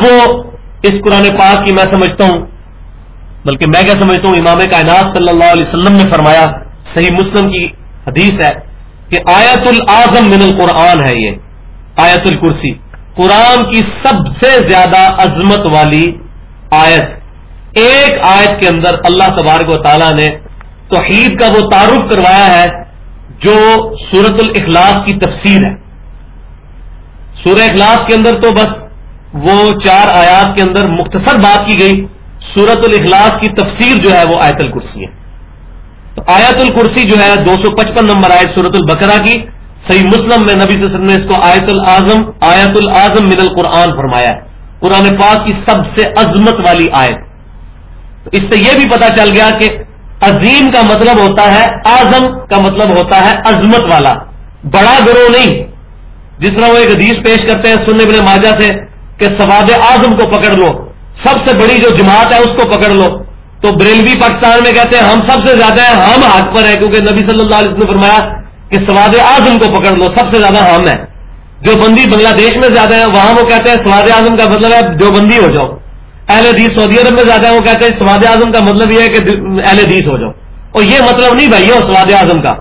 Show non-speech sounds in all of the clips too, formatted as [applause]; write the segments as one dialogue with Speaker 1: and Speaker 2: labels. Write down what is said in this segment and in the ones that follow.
Speaker 1: اب وہ اس قرآن پاک کی میں سمجھتا ہوں، بلکہ میں کیا سمجھتا ہوں، امام کائنات صلی اللہ علیہ وسلم نے فرمایا، صحیح مسلم کی حدیث ہے کہ آیت العظم من القرآن ہے یہ آیت الکرسی قرآن کی سب سے زیادہ عظمت والی آیت۔ ایک آیت کے اندر اللہ تبارک و تعالیٰ نے توحید کا وہ تعارف کروایا ہے جو سورت الاخلاص کی تفسیر ہے۔ سورہ اخلاص کے اندر تو بس وہ چار آیات کے اندر مختصر بات کی گئی۔ سورت الاخلاص کی تفسیر جو ہے وہ آیت الکرسی ہے۔ تو آیت الکرسی جو ہے دو سو پچپن نمبر آیت سورت البقرہ کی، صحیح مسلم میں نبی صلی اللہ علیہ وسلم نے اس کو آیت العظم آیت العظم من القرآن فرمایا ہے۔ قرآن پاک کی سب سے عظمت والی آیت۔ تو اس سے یہ بھی پتا چل گیا کہ عظیم کا مطلب ہوتا ہے، اعظم کا مطلب ہوتا ہے عظمت والا۔ بڑا گروہ نہیں، جس طرح وہ ایک حدیث پیش کرتے ہیں سننے بنے ماجا سے کہ سواد اعظم کو پکڑ لو۔ سب سے بڑی جو جماعت ہے اس کو پکڑ لو۔ تو بریلوی پاکستان میں کہتے ہیں، ہم سب سے زیادہ ہیں، ہم ہاتھ پر ہیں، کیونکہ نبی صلی اللہ علیہ وسلم نے فرمایا کہ سواد اعظم کو پکڑ لو، سب سے زیادہ ہم ہیں۔ جو بندی بنگلہ دیش میں زیادہ ہیں وہاں وہ کہتے ہیں سواد اعظم کا مطلب ہے جو بندی ہو جاؤ۔ اہل حدیث سعودی عرب میں زیادہ ہے، وہ کہتے ہیں سواد اعظم کا مطلب یہ ہے کہ اہل حدیث ہو جاؤ۔ اور یہ مطلب نہیں بھائی ہو سواد اعظم کا۔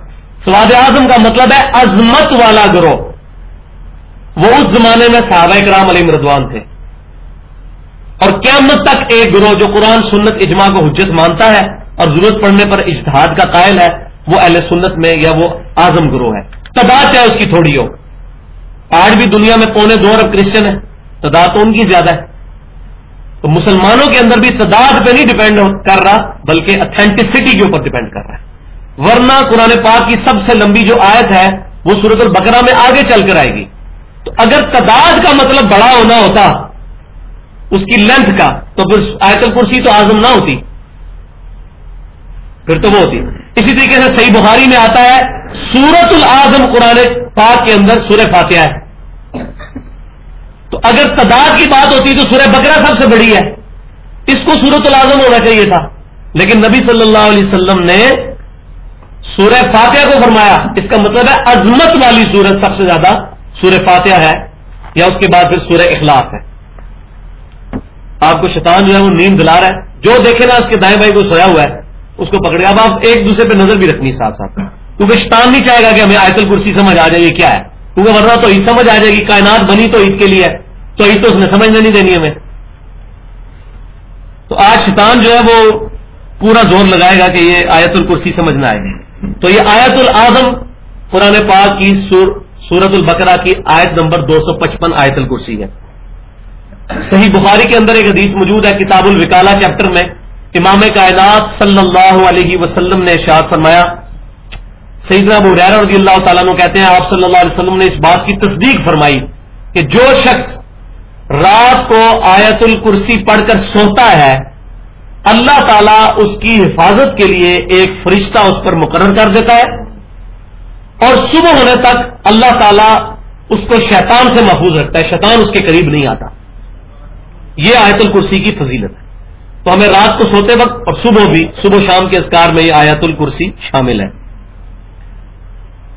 Speaker 1: سواد اعظم کا مطلب ہے عظمت والا گروہ۔ وہ اس زمانے میں صحابہ کرام علی مردوان تھے۔ اور قیامت تک ایک گروہ جو قرآن، سنت، اجماع کو حجت مانتا ہے اور ضرورت پڑنے پر اجتہاد کا قائل ہے، وہ اہل سنت میں یا وہ اعظم گروہ ہے۔ تعداد چاہے اس کی تھوڑی ہو۔ آج بھی دنیا میں پونے دو ارب کرسچن ہے تعداد تو ان کی زیادہ ہے۔ تو مسلمانوں کے اندر بھی تعداد پہ نہیں ڈپینڈ کر رہا، بلکہ اتھینٹسٹی کے اوپر ڈپینڈ کر رہا ہے۔ ورنہ قرآن پاک کی سب سے لمبی جو آیت ہے، وہ سورت البقرہ میں آگے چل کر آئے گی۔ تو اگر تعداد کا مطلب بڑا ہونا ہوتا، اس کی لینتھ کا، تو پھر آیت الکرسی تو آزم نہ ہوتی۔ پھر تو وہ ہوتی۔ اسی طریقے سے صحیح بخاری میں آتا ہے سورت العظم قرآن پاک کے اندر سورہ فاتحہ ہے۔ تو اگر تعداد کی بات ہوتی تو سورہ بکرا سب سے بڑی ہے۔ اس کو سورت العظم ہونا چاہیے تھا۔ لیکن نبی صلی اللہ علیہ وسلم نے سورہ فاتحہ کو فرمایا۔ اس کا مطلب ہے عظمت والی سورت سب سے زیادہ سورہ فاتحہ ہے یا اس کے بعد پھر سورہ اخلاص ہے۔ آپ کو شیطان جو ہے وہ نیند دلا رہا ہے۔ جو دیکھے نا اس کے دائیں بھائی کو سویا ہوا ہے، اس کو پکڑے اب آپ ایک دوسرے پہ نظر بھی رکھنی ساتھ ساتھ۔ کیونکہ شیطان نہیں چاہے گا کہ ہمیں آیت الکرسی سمجھ آ جائے گی کیا ہے۔ کیونکہ ورنہ تو عید سمجھ آ جائے گی، کائنات بنی تو عید کے لیے تو عید تو اس نے سمجھنے نہیں دینی ہمیں۔ تو آج شیطان جو ہے وہ پورا زور لگائے گا کہ یہ آیت الکرسی سمجھنا آئے۔ گی تو یہ آیت العظم قرآن پاک کی سورت البقرہ کی آیت نمبر دو سو پچپن آیت الکرسی ہے۔ صحیح بخاری کے اندر ایک حدیث موجود ہے، کتاب الوکالا چیپٹر میں۔ امام کائنات صلی اللہ علیہ وسلم نے ارشاد فرمایا، سیدنا ابو رضی اللہ تعالیٰ کہتے ہیں، آپ صلی اللہ علیہ وسلم نے اس بات کی تصدیق فرمائی کہ جو شخص رات کو آیت الکرسی پڑھ کر سوتا ہے، اللہ تعالیٰ اس کی حفاظت کے لیے ایک فرشتہ اس پر مقرر کر دیتا ہے۔ اور صبح ہونے تک اللہ تعالیٰ اس کو شیطان سے محفوظ رکھتا ہے، شیطان اس کے قریب نہیں آتا۔ یہ آیت الکرسی کی فضیلت ہے۔ تو ہمیں رات کو سوتے وقت اور صبح بھی، صبح شام کے اسکار میں یہ آیت الکرسی شامل ہے۔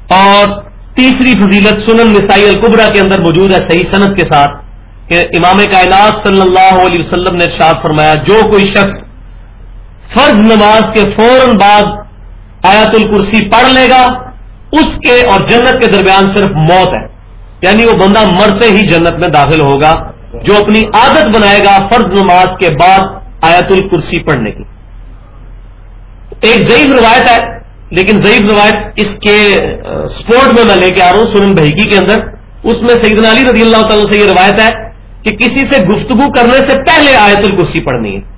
Speaker 1: اور تیسری فضیلت سنن نسائی القبرا کے اندر موجود ہے، صحیح صنعت کے ساتھ، کہ امام کائنات صلی اللہ علیہ وسلم نے ارشاد فرمایا، جو کوئی شخص فرض نماز کے فوراً بعد آیت الکرسی پڑھ لے گا اس کے اور جنت کے درمیان صرف موت ہے۔ یعنی وہ بندہ مرتے ہی جنت میں داخل ہوگا، جو اپنی عادت بنائے گا فرض نماز کے بعد آیت الکرسی پڑھنے کی۔ ایک ضعیف روایت ہے، لیکن ضعیف روایت اس کے سپورٹ میں میں لے کے آ رہا ہوں، سنن بہیکی کے اندر۔ اس میں سیدنا علی رضی اللہ تعالیٰ سے یہ روایت ہے کہ کسی سے گفتگو کرنے سے پہلے آیت الکرسی پڑھنی ہے۔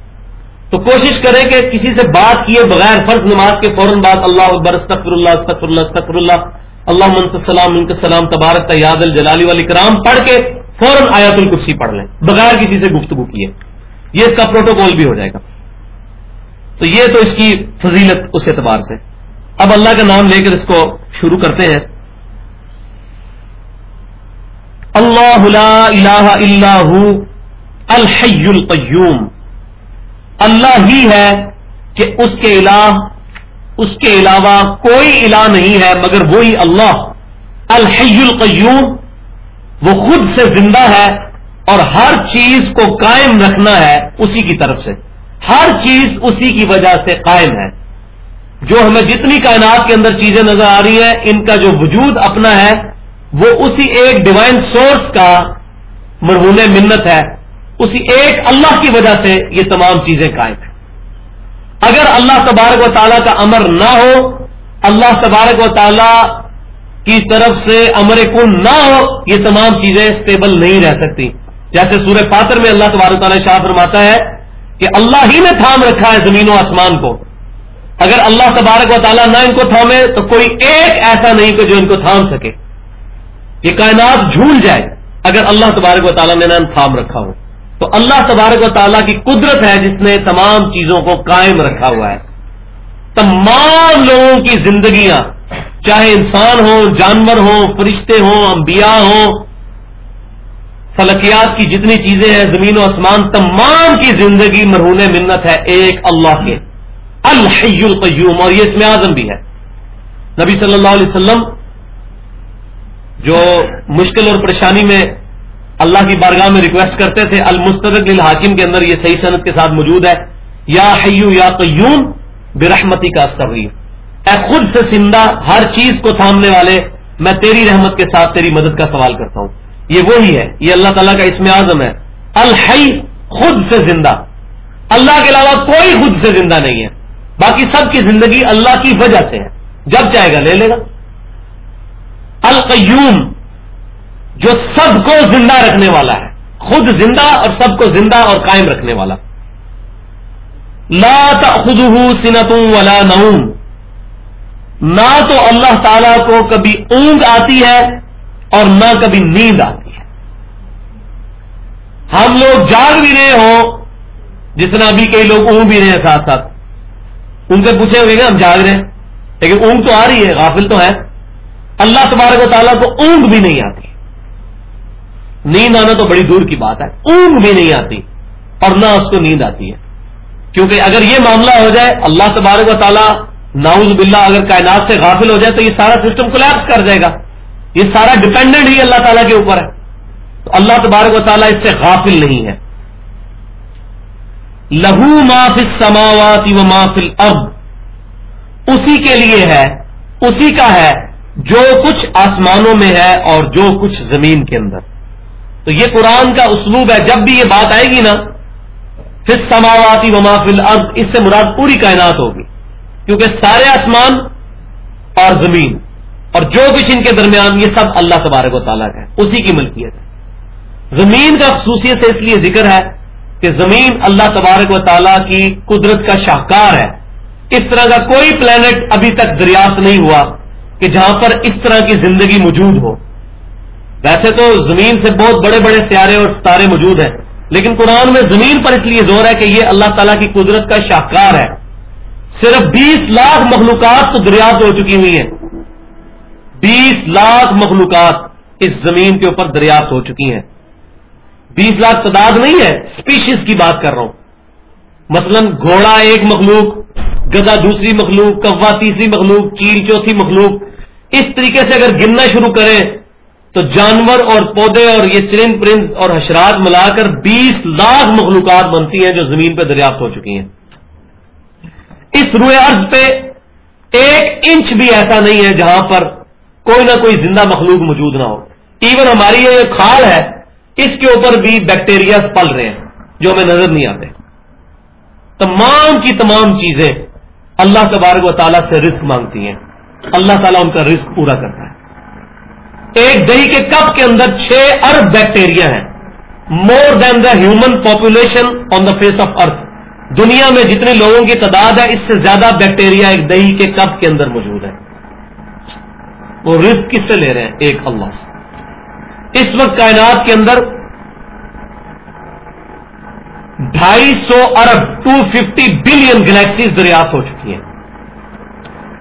Speaker 1: تو کوشش کریں کہ کسی سے بات کیے بغیر فرض نماز کے فوراً بعد اللہ اکبر استقر اللہ استقر اللہ استقر اللہ اللہ منتسلام منتسلام تبارک تیاد الجلالی والی کرام پڑھ کے فوراً آیات الکرسی پڑھ لیں، بغیر کسی سے گفتگو کیے۔ یہ اس کا پروٹوکول بھی ہو جائے گا۔ تو یہ تو اس کی فضیلت اس اعتبار سے۔ اب اللہ کا نام لے کر اس کو شروع کرتے ہیں۔ اللہ لا الہ الا الحی القیوم۔ اللہ ہی ہے کہ اس کے الہ، اس کے علاوہ کوئی الہ نہیں ہے مگر وہی اللہ، الحی القیوم، وہ خود سے زندہ ہے اور ہر چیز کو قائم رکھنا ہے اسی کی طرف سے۔ ہر چیز اسی کی وجہ سے قائم ہے۔ جو ہمیں جتنی کائنات کے اندر چیزیں نظر آ رہی ہیں، ان کا جو وجود اپنا ہے، وہ اسی ایک ڈیوائن سورس کا مرہون منت ہے۔ اسی ایک اللہ کی وجہ سے یہ تمام چیزیں قائم ہیں۔ اگر اللہ تبارک و تعالیٰ کا امر نہ ہو، اللہ تبارک و تعالیٰ کی طرف سے امر کن نہ ہو، یہ تمام چیزیں اسٹیبل نہیں رہ سکتی۔ جیسے سورہ پاتر میں اللہ تبارک تعالیٰ شاہ فرماتا ہے کہ اللہ ہی نے تھام رکھا ہے زمین و آسمان کو۔ اگر اللہ تبارک و تعالیٰ نہ ان کو تھامے تو کوئی ایک ایسا نہیں کہ جو ان کو تھام سکے۔ یہ کائنات جھول جائے اگر اللہ تبارک و تعالیٰ نے نہ تھام رکھا ہو۔ تو اللہ تبارک و تعالیٰ کی قدرت ہے جس نے تمام چیزوں کو قائم رکھا ہوا ہے۔ تمام لوگوں کی زندگیاں، چاہے انسان ہوں، جانور ہوں، فرشتے ہوں، انبیاء ہوں، فلکیات کی جتنی چیزیں ہیں، زمین و آسمان، تمام کی زندگی مرہون منت ہے ایک اللہ کے۔ الحی القیوم، اور یہ اس میں اعظم بھی ہے۔ نبی صلی اللہ علیہ وسلم جو مشکل اور پریشانی میں اللہ کی بارگاہ میں ریکویسٹ کرتے تھے المسترک الحاکم کے اندر یہ صحیح صنعت کے ساتھ موجود ہے۔ یا حیو یا قیوم برحمتی کا سبیر اے خود سے زندہ ہر چیز کو تھامنے والے، میں تیری رحمت کے ساتھ تیری مدد کا سوال کرتا ہوں۔ یہ وہی ہے، یہ اللہ تعالیٰ کا اسم اعظم ہے۔ الحی خود سے زندہ۔ اللہ کے علاوہ کوئی خود سے زندہ نہیں ہے۔ باقی سب کی زندگی اللہ کی وجہ سے ہے۔ جب چاہے گا لے لے گا۔ القیوم جو سب کو زندہ رکھنے والا ہے۔ خود زندہ اور سب کو زندہ اور قائم رکھنے والا۔ لا تأخذه سنتوں ولا نوم۔ نہ تو اللہ تعالی کو کبھی اونگ آتی ہے اور نہ کبھی نیند آتی ہے۔ ہم لوگ جاگ بھی رہے ہوں، جس طرح ابھی کئی لوگ اونگ بھی رہے ہیں ساتھ ساتھ۔ ان سے پوچھے ہوئے گا ہم جاگ رہے ہیں۔ لیکن اونگ تو آ رہی ہے، غافل تو ہے۔ اللہ تبارک و تعالیٰ کو اونگ بھی نہیں آتی۔ نیند آنا تو بڑی دور کی بات ہے، اونگ بھی نہیں آتی اور نہ اس کو نیند آتی ہے۔ کیونکہ اگر یہ معاملہ ہو جائے، اللہ تبارک و تعالیٰ ناؤز باللہ اگر کائنات سے غافل ہو جائے تو یہ سارا سسٹم کولیپس کر جائے گا۔ یہ سارا ڈپینڈنٹ ہی اللہ تعالیٰ کے اوپر ہے۔ تو اللہ تبارک و تعالیٰ اس سے غافل نہیں ہے۔ لہو مافل سماواتی و مافل اب اسی کے لیے ہے، اسی کا ہے، جو کچھ آسمانوں میں ہے اور جو کچھ زمین کے اندر۔ تو یہ قرآن کا اسلوب ہے، جب بھی یہ بات آئے گی نا پھر سماواتی وما فل ارض اس سے مراد پوری کائنات ہوگی۔ کیونکہ سارے آسمان اور زمین، اور جو کچھ ان کے درمیان، یہ سب اللہ تبارک و تعالیٰ کا ہے، اسی کی ملکیت ہے۔ زمین کا خصوصیت سے اس لیے ذکر ہے کہ زمین اللہ تبارک و تعالیٰ کی قدرت کا شاہکار ہے۔ اس طرح کا کوئی پلانٹ ابھی تک دریافت نہیں ہوا کہ جہاں پر اس طرح کی زندگی موجود ہو۔ ویسے تو زمین سے بہت بڑے بڑے سیارے اور ستارے موجود ہیں، لیکن قرآن میں زمین پر اس لیے زور ہے کہ یہ اللہ تعالیٰ کی قدرت کا شاہکار ہے۔ صرف بیس لاکھ مخلوقات تو دریافت ہو چکی ہوئی ہیں۔ بیس لاکھ مخلوقات اس زمین کے اوپر دریافت ہو چکی ہیں۔ بیس لاکھ تعداد نہیں ہے اسپیشیز کی بات کر رہا ہوں۔ مثلا گھوڑا ایک مخلوق گدا دوسری مخلوق، کوا تیسری مخلوق، چیل چوتھی مخلوق۔ اس طریقے سے اگر گننا شروع کریں تو جانور اور پودے اور یہ چرند پرند اور حشرات ملا کر بیس لاکھ مخلوقات بنتی ہیں جو زمین پہ دریافت ہو چکی ہیں۔ اس روئے ارض پہ ایک انچ بھی ایسا نہیں ہے جہاں پر کوئی نہ کوئی زندہ مخلوق موجود نہ ہو۔ ایون ہماری یہ کھال ہے، اس کے اوپر بھی بیکٹیریا پل رہے ہیں، جو ہمیں نظر نہیں آتے۔ تمام کی تمام چیزیں اللہ تبارک و تعالیٰ سے رزق مانگتی ہیں۔ اللہ تعالیٰ ان کا رزق پورا کرتا ہے۔ ایک دہی کے کپ کے اندر چھ ارب بیکٹیریا ہیں۔ More than the human population on the face of earth دنیا میں جتنے لوگوں کی تعداد ہے، اس سے زیادہ بیکٹیریا ایک دہی کے کپ کے اندر موجود ہے وہ رزق کس سے لے رہے ہیں؟ ایک اللہ سے۔ اس وقت کائنات کے اندر ڈھائی سو ارب، ٹو ففٹی بلین گلیکسیز دریافت ہو چکی ہیں۔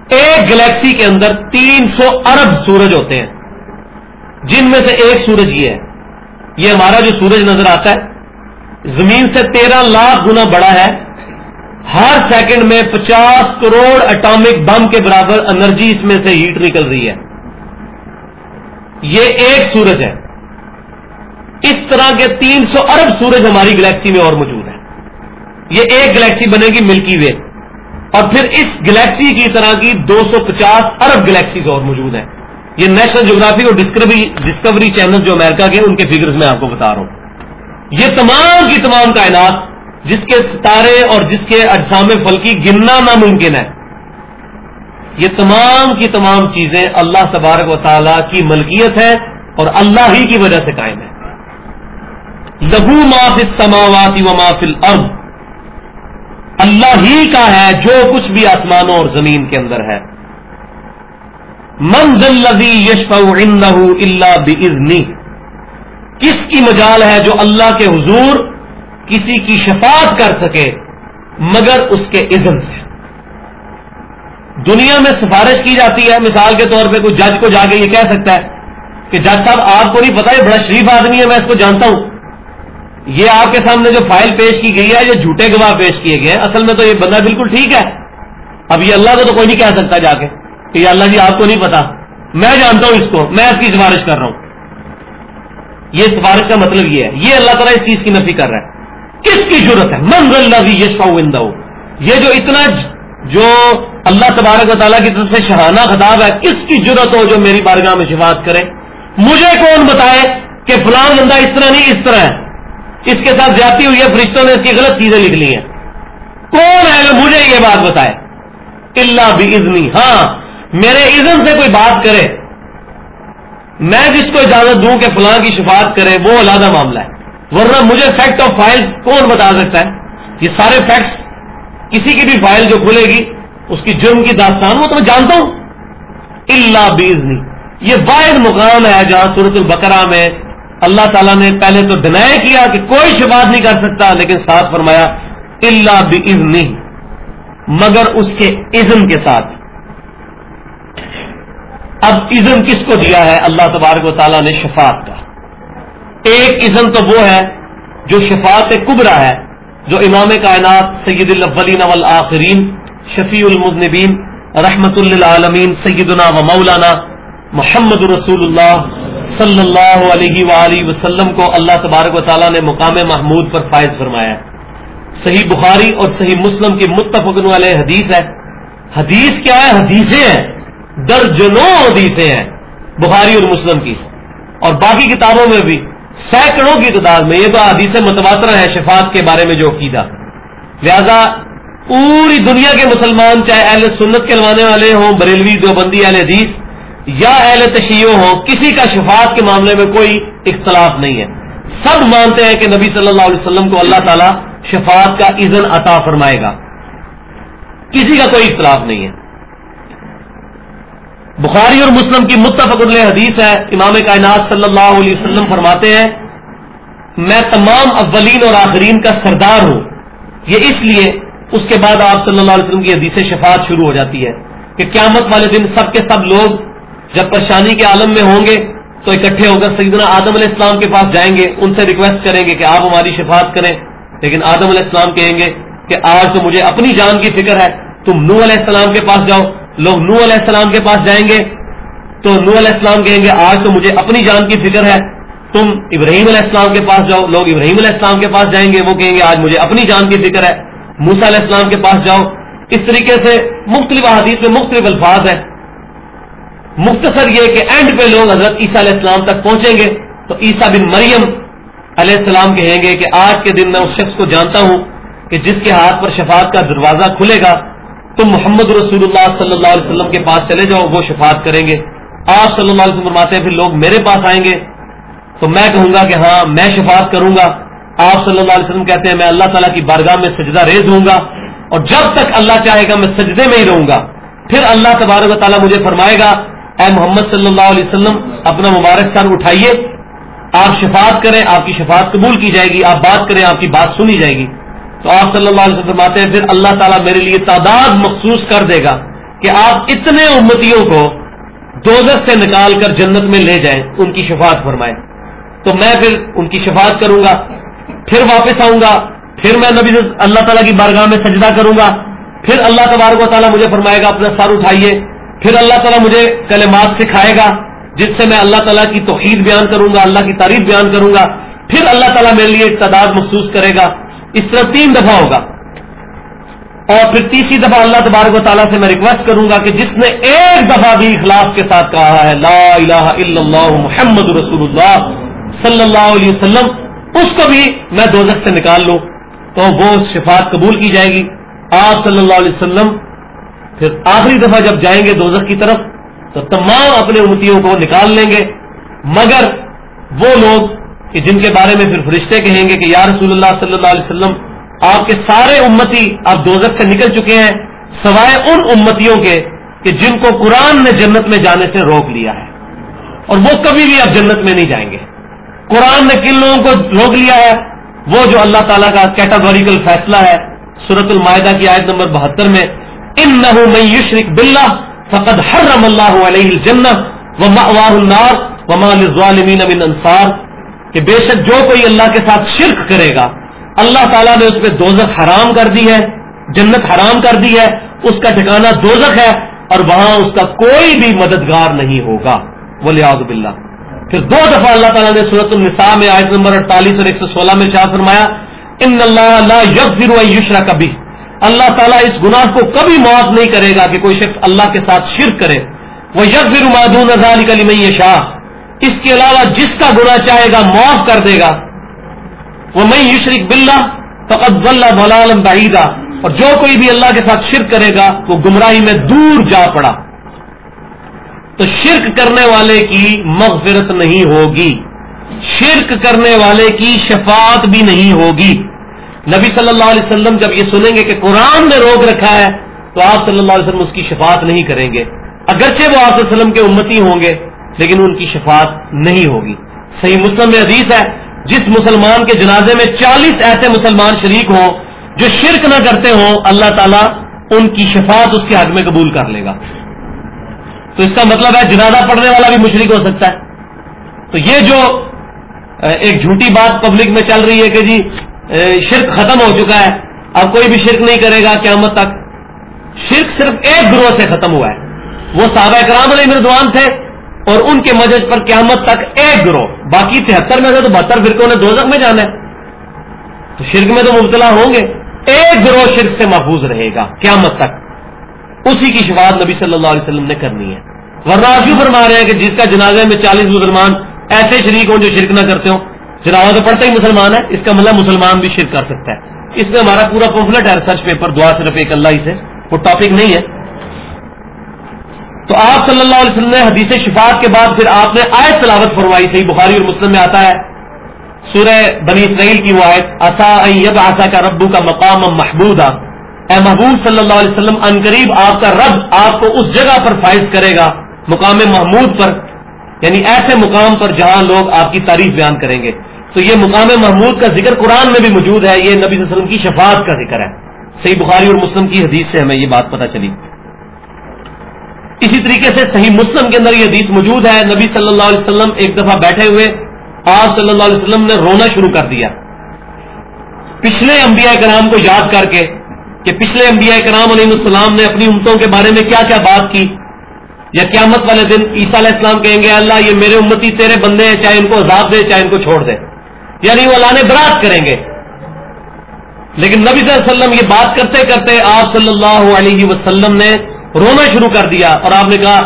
Speaker 1: ایک گلیکسی کے اندر تین سو ارب سورج ہوتے ہیں۔ جن میں سے ایک سورج یہ ہے۔ یہ ہمارا جو سورج نظر آتا ہے، زمین سے تیرہ لاکھ گنا بڑا ہے۔ ہر سیکنڈ میں پچاس کروڑ اٹامک بم کے برابر انرجی اس میں سے ہیٹ نکل رہی ہے۔ یہ ایک سورج ہے۔ اس طرح کے تین سو ارب سورج ہماری گلیکسی میں اور موجود ہیں۔ یہ ایک گلیکسی بنے گی ملکی وے اور پھر اس گلیکسی کی طرح کی دو سو پچاس ارب گلیکسیز اور موجود ہیں۔ یہ نیشنل جغرافی اور ڈسکوری ڈسکوری چینل جو امریکہ کے ان کے فگرز میں آپ کو بتا رہا ہوں۔ یہ تمام کی تمام کائنات جس کے ستارے اور جس کے اجسام فلکی گننا ناممکن ہے، یہ تمام کی تمام چیزیں اللہ تبارک و تعالی کی ملکیت ہے اور اللہ ہی کی وجہ سے قائم ہے۔ لہو فی السماوات و فی الارض۔ اللہ ہی کا ہے جو کچھ بھی آسمانوں اور زمین کے اندر ہے۔ منزل یشف اللہ بزنی کس کی مجال ہے جو اللہ کے حضور کسی کی شفاعت کر سکے مگر اس کے اذن سے؟ دنیا میں سفارش کی جاتی ہے، مثال کے طور پہ کوئی جج کو جا کے یہ کہہ سکتا ہے کہ جج صاحب، آپ کو نہیں پتا، یہ بڑا شریف آدمی ہے، میں اس کو جانتا ہوں۔ یہ آپ کے سامنے جو فائل پیش کی گئی ہے، یہ جھوٹے گواہ پیش کیے گئے ہیں۔ اصل میں تو یہ بندہ بالکل ٹھیک ہے۔ اب یہ اللہ کو تو کوئی نہیں کہہ سکتا جا کے۔ کہ یہ اللہ جی آپ کو نہیں پتا، میں جانتا ہوں اس کو، میں اس کی سفارش کر رہا ہوں۔ یہ سفارش کا مطلب یہ ہے، یہ اللہ تعالیٰ اس چیز کی نفی کر رہا ہے۔ کس کی ضرورت ہے؟ من اللہ بھی یہ یہ جو اتنا جو اللہ تبارک و تعالیٰ کی طرف سے شہانہ خطاب ہے کس کی ضرورت ہو جو میری بارگاہ میں شفاعت کرے۔ مجھے کون بتائے کہ فلان بندہ اس طرح نہیں، اس طرح ہے۔ اس کے ساتھ زیادتی ہوئی ہے، فرشتوں نے اس کی غلط چیزیں لکھ لی ہیں۔ کون ہے جو مجھے یہ بات بتائے؟ اللہ بھی ازنی ہاں میرے اذن سے کوئی بات کرے، میں جس کو اجازت دوں کہ فلاں کی شفاعت کرے، وہ علادہ معاملہ ہے۔ ورنہ مجھے فیکٹ آف فائلز کون بتا سکتا ہے؟ یہ سارے فیکٹس کسی کی بھی فائل جو کھلے گی، اس کی جرم کی داستان، وہ تو میں جانتا ہوں۔ اللہ بیزنی یہ واحد مقام ہے جہاں صورت البقرہ میں اللہ تعالیٰ نے پہلے تو دنائے کیا کہ کوئی شفاعت نہیں کر سکتا، لیکن ساتھ فرمایا اللہ بھی مگر اس کے اذن کے ساتھ۔ اب اذن کس کو دیا ہے؟ اللہ تبارک و تعالیٰ نے شفاعت کا۔ ایک اذن تو وہ ہے جو شفاعت کبرا ہے، جو امام کائنات سید الاولین والآخرین، شفیع المذنبین، رحمت للعالمین، سیدنا و مولانا محمد رسول اللہ صلی اللہ علیہ وآلہ وسلم کو اللہ تبارک و تعالیٰ نے مقام محمود پر فائز فرمایا صحیح بخاری اور صحیح مسلم کی متفق والے حدیث ہے۔ حدیث کیا ہے؟ حدیثیں ہیں۔ درجنوں حدیثیں ہیں، بخاری اور مسلم کی۔ اور باقی کتابوں میں بھی سینکڑوں کی تعداد میں یہ تو حدیث متواتر ہے شفاعت کے بارے میں جو عقیدہ۔ لہذا پوری دنیا کے مسلمان چاہے اہل سنت کے لوانے والے ہوں، بریلوی دیوبندی اہل حدیث، یا اہل تشیع ہو کسی کا شفاعت کے معاملے میں کوئی اختلاف نہیں ہے۔ سب مانتے ہیں کہ نبی صلی اللہ علیہ وسلم کو اللہ تعالیٰ شفاعت کا اذن عطا فرمائے گا۔ کسی کا کوئی اختلاف نہیں ہے۔ بخاری اور مسلم کی متفق حدیث ہے، امام کائنات صلی اللہ علیہ وسلم فرماتے ہیں، میں تمام اولین اور آخرین کا سردار ہوں۔ یہ اس لیے اس کے بعد آپ صلی اللہ علیہ وسلم کی حدیث شفاعت شروع ہو جاتی ہے کہ قیامت والے دن سب کے سب لوگ جب پریشانی کے عالم میں ہوں گے تو اکٹھے ہو کر سیدنا آدم علیہ السلام کے پاس جائیں گے، ان سے ریکویسٹ کریں گے کہ آپ ہماری شفاعت کریں۔ لیکن آدم علیہ السلام کہیں گے کہ آج تو مجھے اپنی جان کی فکر ہے، تم نو علیہ السلام کے پاس جاؤ۔ لوگ نو علیہ السلام کے پاس جائیں گے، تو نو علیہ السلام کہیں گے، آج تو مجھے اپنی جان کی فکر ہے، تم ابراہیم علیہ السلام کے پاس جاؤ، لوگ ابراہیم علیہ السلام کے پاس جائیں گے، وہ کہیں گے، آج مجھے اپنی جان کی فکر ہے موسا علیہ السلام کے پاس جاؤ۔ اس طریقے سے مختلف حدیث میں مختلف الفاظ ہیں۔ مختصر یہ کہ اینڈ پہ لوگ حضرت عیسیٰ علیہ السلام تک پہنچیں گے، تو عیسیٰ بن مریم علیہ السلام کہیں گے کہ آج کے دن میں اس شخص کو جانتا ہوں کہ جس کے ہاتھ پر شفاعت کا دروازہ کھلے گا تم محمد رسول اللہ صلی اللہ علیہ وسلم کے پاس چلے جاؤ، وہ شفاعت کریں گے۔ آپ صلی اللہ علیہ وسلم فرماتے ہیں، پھر لوگ میرے پاس آئیں گے۔ تو میں کہوں گا کہ ہاں میں شفاعت کروں گا۔ آپ صلی اللہ علیہ وسلم کہتے ہیں، میں اللہ تعالیٰ کی بارگاہ میں سجدہ ریز ہوں گا۔ اور جب تک اللہ چاہے گا، میں سجدے میں ہی رہوں گا۔ پھر اللہ تبارک و تعالیٰ مجھے فرمائے گا، اے محمد صلی اللہ علیہ وسلم، اپنا مبارک سر اٹھائیے۔ آپ شفاعت کریں، آپ کی شفاعت قبول کی جائے گی۔ آپ بات کریں، آپ کی بات سنی جائے گی۔ تو آپ صلی اللہ علیہ وسلم فرماتے ہیں، پھر اللہ تعالیٰ میرے لیے تعداد مخصوص کر دے گا کہ آپ اتنے امتیوں کو دوزت سے نکال کر جنت میں لے جائیں، ان کی شفاعت فرمائیں۔ تو میں پھر ان کی شفاعت کروں گا، پھر واپس آؤں گا، پھر میں نبی اللہ تعالیٰ کی بارگاہ میں سجدہ کروں گا۔ پھر اللہ تبارک و تعالیٰ مجھے فرمائے گا، اپنا سر اٹھائیے۔ پھر اللہ تعالیٰ مجھے کلمات سکھائے گا، جس سے میں اللہ تعالیٰ کی توحید بیان کروں گا، اللہ کی تعریف بیان کروں گا۔ پھر اللہ تعالیٰ میرے لیے تعداد محسوس کرے گا۔ اس طرح تین دفعہ ہوگا۔ اور پھر تیسری دفعہ اللہ تبارک و تعالیٰ سے میں ریکویسٹ کروں گا کہ جس نے ایک دفعہ بھی اخلاص کے ساتھ کہا ہے، لا الہ الا اللہ محمد رسول اللہ صلی اللہ علیہ وسلم، اس کو بھی میں دوزخ سے نکال لوں تو وہ شفاعت قبول کی جائے گی۔ آپ صلی اللہ علیہ وسلم پھر آخری دفعہ جب جائیں گے دوزخ کی طرف، تو تمام اپنے امتیوں کو نکال لیں گے۔ مگر وہ لوگ کہ جن کے بارے میں پھر فرشتے کہیں گے کہ یا رسول اللہ صلی اللہ علیہ وسلم، آپ کے سارے امتی آپ دوزت سے نکل چکے ہیں، سوائے ان امتیوں کے کہ جن کو قرآن نے جنت میں جانے سے روک لیا ہے۔ اور وہ کبھی بھی اب جنت میں نہیں جائیں گے۔ قرآن نے کن لوگوں کو روک لیا ہے؟ وہ جو اللہ تعالیٰ کا کیٹاگوریکل فیصلہ ہے سورت المائدہ کی آیت نمبر بہتر میں ان نہ بلّہ فقد حرم اللہ علیہ الجنت و النار وما للظالمین من انصار کہ بے شک جو کوئی اللہ کے ساتھ شرک کرے گا، اللہ تعالیٰ نے اس پہ دوزخ حرام کر دی ہے، جنت حرام کر دی ہے، اس کا ٹھکانہ دوزخ ہے اور وہاں اس کا کوئی بھی مددگار نہیں ہوگا۔ ولی باللہ۔ پھر دو دفعہ اللہ تعالیٰ نے صورت النساء میں آیت نمبر اڑتالیس اور ایک سو سولہ میں شاہ فرمایا، ان اللہ یغفر یشرا کبھی اللہ تعالیٰ اس گناہ کو کبھی معاف نہیں کرے گا کہ کوئی شخص اللہ کے ساتھ شرک کرے۔ وہ یغفر مادون ازال کلی شاہ اس کے علاوہ جس کا گناہ چاہے گا معاف کر دے گا۔ وہ میں یشرق بلّہ فقط بلّہ بلالم بعیدہ اور جو کوئی بھی اللہ کے ساتھ شرک کرے گا، وہ گمراہی میں دور جا پڑا۔ تو شرک کرنے والے کی مغفرت نہیں ہوگی۔ شرک کرنے والے کی شفاعت بھی نہیں ہوگی۔ نبی صلی اللہ علیہ وسلم جب یہ سنیں گے کہ قرآن نے روک رکھا ہے، تو آپ صلی اللہ علیہ وسلم اس کی شفاعت نہیں کریں گے۔ اگرچہ وہ آپ وسلم کے امتی ہوں گے لیکن ان کی شفاعت نہیں ہوگی۔ صحیح مسلم میں عزیز ہے، جس مسلمان کے جنازے میں چالیس ایسے مسلمان شریک ہوں جو شرک نہ کرتے ہوں، اللہ تعالیٰ ان کی شفاعت اس کے حق میں قبول کر لے گا۔ تو اس کا مطلب ہے، جنازہ پڑھنے والا بھی مشرق ہو سکتا ہے۔ تو یہ جو ایک جھوٹی بات پبلک میں چل رہی ہے کہ جی شرک ختم ہو چکا ہے، اب کوئی بھی شرک نہیں کرے گا قیامت تک۔ شرک صرف ایک گروہ سے ختم ہوا ہے۔ وہ صحابہ کرام علیہ مردوان تھے۔ اور ان کے مجلس پر قیامت تک ایک گروہ، باقی تہتر میں سے تو بہتر فرقوں نے دو میں جانا ہے۔ تو شرک میں تو مبتلا ہوں گے۔ ایک گروہ، شرک سے محفوظ رہے گا۔ قیامت تک۔ اسی کی شفاعت نبی صلی اللہ علیہ وسلم نے کرنی ہے۔ ورنہ کیوں فرما رہے ہیں کہ جس کا جنازے میں چالیس مسلمان ایسے شریک ہوں جو شرک نہ کرتے ہوں۔ جنازہ تو پڑھتا ہی مسلمان ہے، اس کا مطلب مسلمان بھی شرک کر سکتا ہے۔ اس میں ہمارا پورا پمفلٹ ہے، ریسرچ پیپر، دعا صرف ایک اللہ ہی سے۔ وہ ٹاپک نہیں ہے۔ تو آپ صلی اللہ علیہ وسلم نے حدیث شفاعت کے بعد پھر آپ نے آیت تلاوت فرمائی، صحیح بخاری اور مسلم میں آتا ہے۔ سورہ بنی اسرائیل کی وہ آیت اصا آسا کا ربو کا مقام محبود اے محبوب صلی اللہ علیہ وسلم، ان قریب آپ کا رب آپ کو اس جگہ پر فائز کرے گا، مقام محمود پر یعنی ایسے مقام پر جہاں لوگ آپ کی تعریف بیان کریں گے۔ تو یہ مقام محمود کا ذکر قرآن میں بھی موجود ہے، یہ نبی صلی اللہ علیہ وسلم کی شفاعت کا ذکر ہے۔ صحیح بخاری اور مسلم کی حدیث سے ہمیں یہ بات پتہ چلی۔ اسی طریقے سے صحیح مسلم کے اندر یہ حدیث موجود ہے، نبی صلی اللہ علیہ وسلم ایک دفعہ بیٹھے ہوئے، آپ صلی اللہ علیہ وسلم نے رونا شروع کر دیا۔ پچھلے انبیاء کرام کو یاد کر کے کہ پچھلے انبیاء کرام علیہ السلام نے اپنی امتوں کے بارے میں کیا کیا بات کی۔ یا قیامت والے دن عیسیٰ علیہ السلام کہیں گے، اللہ یہ میرے امتی تیرے بندے ہیں، چاہے ان کو عذاب دے، چاہے ان کو چھوڑ دے۔ یعنی وہ اللہ نے برات کریں گے۔ لیکن نبی صلی اللہ علیہ وسلم یہ بات کرتے کرتے آپ صلی اللہ علیہ وسلم نے رونا شروع کر دیا اور آپ نے کہا،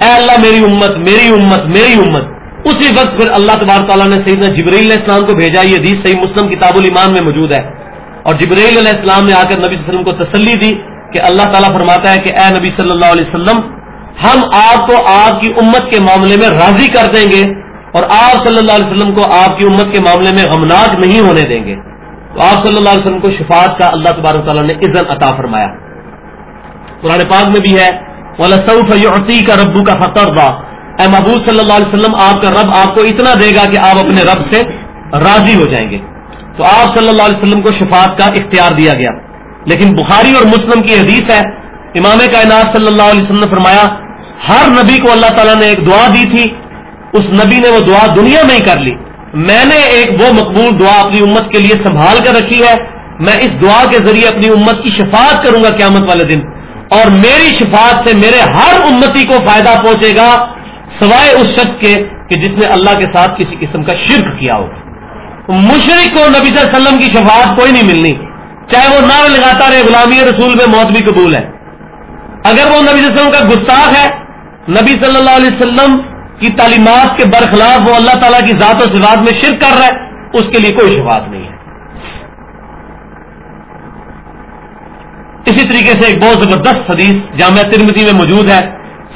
Speaker 1: اے اللہ میری امت میری امت میری امت۔ اسی وقت پھر اللہ تبار تعالیٰ نے سیدنا جبریل علیہ السلام کو بھیجا۔ یہ حدیث صحیح مسلم کتاب الایمان میں موجود ہے۔ اور جبریل علیہ السلام نے آ کر نبی صلی اللہ علیہ وسلم کو تسلی دی کہ اللہ تعالیٰ فرماتا ہے کہ اے نبی صلی اللہ علیہ وسلم، ہم آپ کو آپ کی امت کے معاملے میں راضی کر دیں گے اور آپ صلی اللہ علیہ وسلم کو آپ کی امت کے معاملے میں غمناک نہیں ہونے دیں گے۔ تو آپ صلی اللہ علیہ وسلم کو شفاعت کا اللہ تبارک تعالیٰ نے عزت عطا فرمایا۔ قرآن پاک میں بھی ہے عطی کا ربو کا فطر اے محبوب صلی اللہ علیہ وسلم، آپ کا رب آپ کو اتنا دے گا کہ آپ اپنے رب سے راضی ہو جائیں گے۔ تو آپ صلی اللہ علیہ وسلم کو شفاعت کا اختیار دیا گیا۔ لیکن بخاری اور مسلم کی حدیث ہے، امام کائنات صلی اللہ علیہ وسلم نے فرمایا، ہر نبی کو اللہ تعالیٰ نے ایک دعا دی تھی، اس نبی نے وہ دعا دنیا میں ہی کر لی۔ میں نے ایک وہ مقبول دعا اپنی امت کے لیے سنبھال کر رکھی ہے، میں اس دعا کے ذریعے اپنی امت کی شفاعت کروں گا قیامت والے دن۔ اور میری شفاعت سے میرے ہر امتی کو فائدہ پہنچے گا، سوائے اس شخص کے کہ جس نے اللہ کے ساتھ کسی قسم کا شرک کیا ہو۔ مشرق کو نبی صلی اللہ علیہ وسلم کی شفاعت کوئی نہیں ملنی۔ چاہے وہ نعرہ لگاتا رہے، غلامی رسول میں موت بھی قبول ہے۔ اگر وہ نبی صلی اللہ علیہ وسلم کا گستاخ ہے، نبی صلی اللہ علیہ وسلم کی تعلیمات کے برخلاف وہ اللہ تعالیٰ کی ذات و صفات میں شرک کر رہا ہے، اس کے لیے کوئی شفاعت نہیں ہے اسی طریقے سے ایک بہت زبردست حدیث جامعہ ترمتی میں موجود ہے۔